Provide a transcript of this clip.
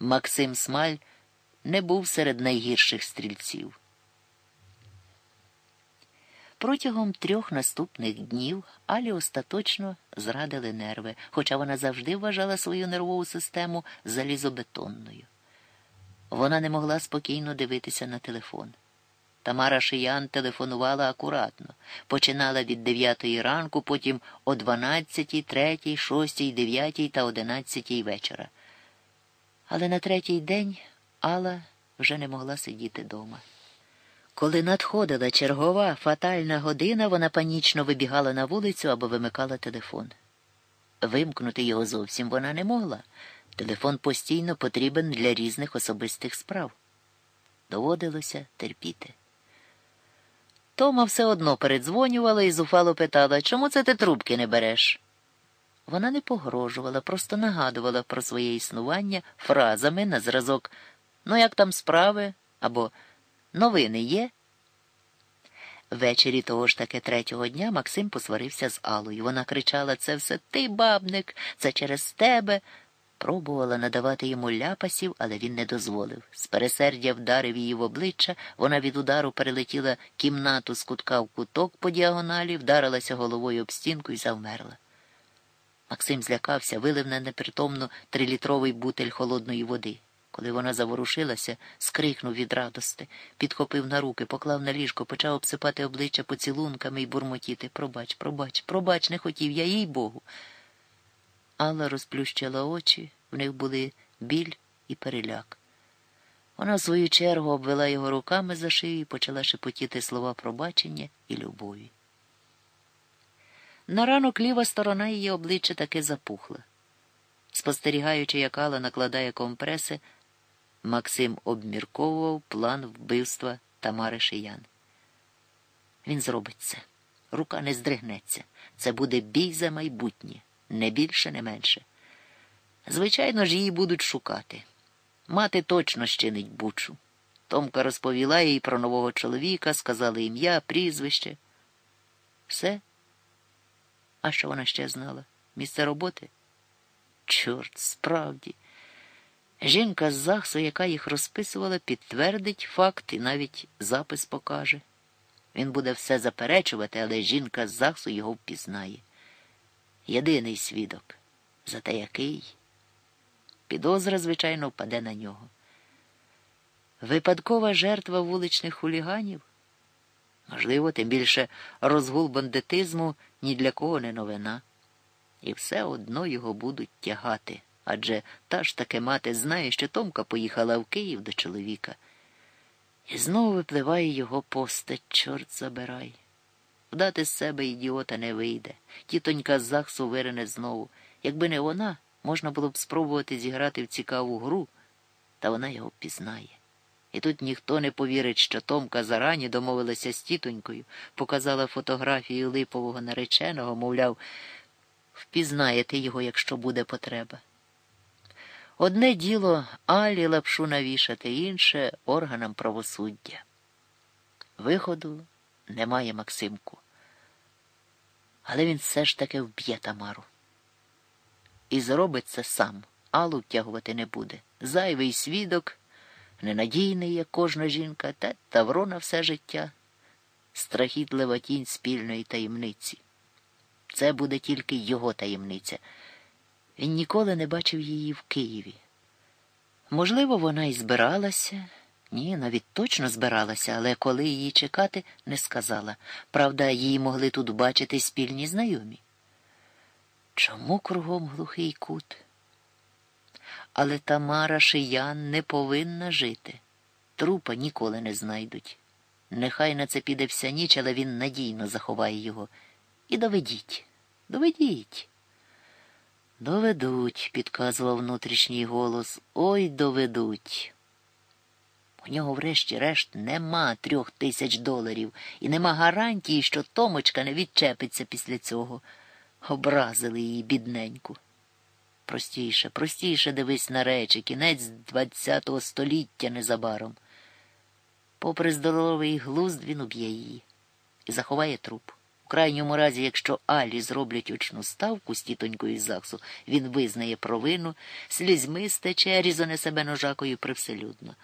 Максим Смаль не був серед найгірших стрільців. Протягом трьох наступних днів Алі остаточно зрадили нерви, хоча вона завжди вважала свою нервову систему залізобетонною. Вона не могла спокійно дивитися на телефон. Тамара Шиян телефонувала акуратно, починала від 9 ранку, потім о 12, 3, 6, 9 та 11 вечора. Але на третій день Алла вже не могла сидіти дома. Коли надходила чергова фатальна година, вона панічно вибігала на вулицю або вимикала телефон. Вимкнути його зовсім вона не могла. Телефон постійно потрібен для різних особистих справ. Доводилося терпіти. Тома все одно передзвонювала і зуфало питала, чому це ти трубки не береш? Вона не погрожувала, просто нагадувала про своє існування фразами на зразок Ну, як там справи? або Новини є? Ввечері того ж таки третього дня Максим посварився з Алою. Вона кричала Це все ти, бабник, це через тебе. Пробувала надавати йому ляпасів, але він не дозволив. З пересердя вдарив її в обличчя, вона від удару перелетіла кімнату з кутка в куток по діагоналі, вдарилася головою об стінку і завмерла. Максим злякався, вилив на непритомну трилітровий бутель холодної води. Коли вона заворушилася, скрикнув від радости, підхопив на руки, поклав на ліжко, почав обсипати обличчя поцілунками і бурмотіти. Пробач, пробач, пробач, не хотів я, їй Богу. Алла розплющила очі, в них були біль і переляк. Вона, в свою чергу, обвела його руками за шию і почала шепотіти слова пробачення і любові. На ранок ліва сторона її обличчя таки запухла. Спостерігаючи, як Алла накладає компреси, Максим обмірковував план вбивства Тамари Шиян. Він зробить це. Рука не здригнеться. Це буде бій за майбутнє, не більше, не менше. Звичайно ж, її будуть шукати. Мати точно щинить бучу. Томка розповіла їй про нового чоловіка, сказала ім'я, прізвище. Все? А що вона ще знала? Місце роботи? Чорт, справді. Жінка з Захсу, яка їх розписувала, підтвердить факт і навіть запис покаже. Він буде все заперечувати, але жінка з Захсу його впізнає. Єдиний свідок. Зате який? Підозра, звичайно, впаде на нього. Випадкова жертва вуличних хуліганів? Можливо, тим більше розгул бандитизму ні для кого не новина. І все одно його будуть тягати адже та ж таки мати знає, що Томка поїхала в Київ до чоловіка. І знову випливає його постать, чорт забирай. Вдати з себе ідіота не вийде. Тітонька Захсу вирине знову. Якби не вона, можна було б спробувати зіграти в цікаву гру, та вона його пізнає. І тут ніхто не повірить, що Томка зарані домовилася з тітонькою, показала фотографію липового нареченого, мовляв, впізнаєте його, якщо буде потреба. Одне діло Алі лапшу навішати, інше органам правосуддя. Виходу немає Максимку. Але він все ж таки вб'є Тамару. І зробить це сам, Аллу втягувати не буде. Зайвий свідок, ненадійний, як кожна жінка, та тавро на все життя, страхітлива тінь спільної таємниці. Це буде тільки його таємниця. Він ніколи не бачив її в Києві. Можливо, вона і збиралася, ні, навіть точно збиралася, але коли її чекати, не сказала. Правда, її могли тут бачити спільні знайомі. Чому кругом глухий кут? Але Тамара Шиян не повинна жити. Трупа ніколи не знайдуть. Нехай на це піде вся ніч, але він надійно заховає його. І доведіть, доведіть. Доведуть, підказував внутрішній голос. Ой доведуть. У нього, врешті-решт, нема трьох тисяч доларів і нема гарантії, що Томочка не відчепиться після цього. Образили її бідненьку. Простіше, простіше дивись на речі, кінець ХХ століття незабаром. Попри здоровий глузд, він уб'є її і заховає труп В крайньому разі, якщо Алі зроблять очну ставку з тітонькою ЗАГСу, він визнає провину, слізьми стече, різане себе ножакою привселюдно.